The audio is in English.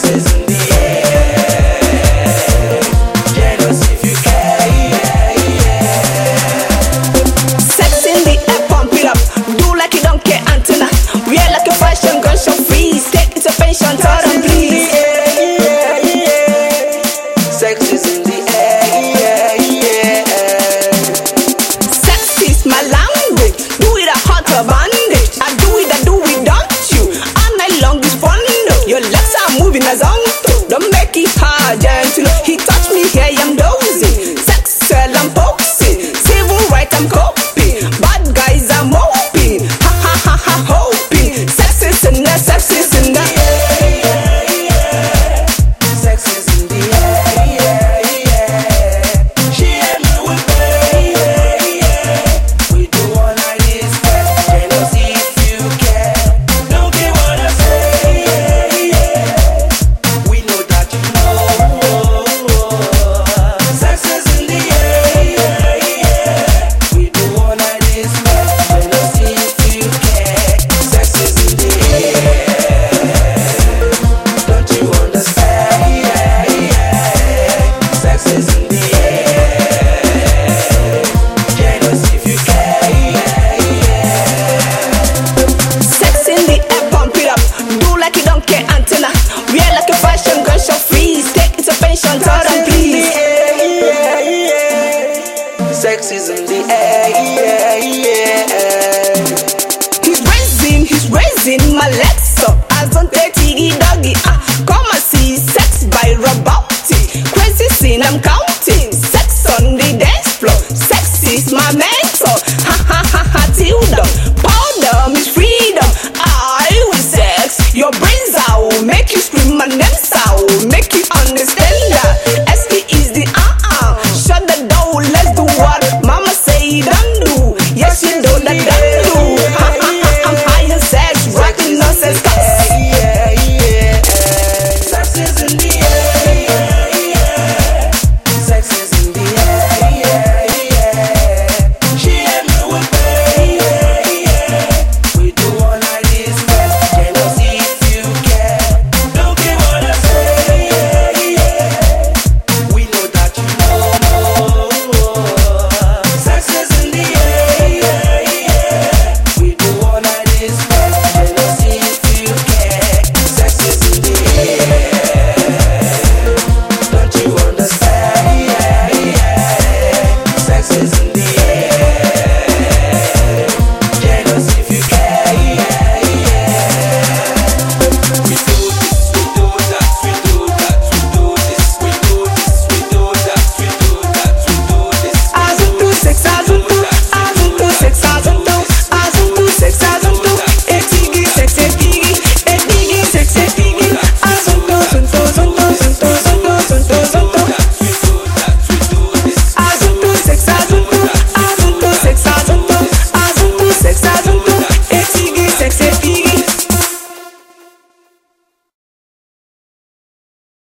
Texas. gentle. Hit okay antenna. We are like a fashion gun show. freeze. Take intervention, tell them please. Sex is in the air, yeah, yeah. He's raising, he's raising my legs up. I don't take doggy. Ah, 샷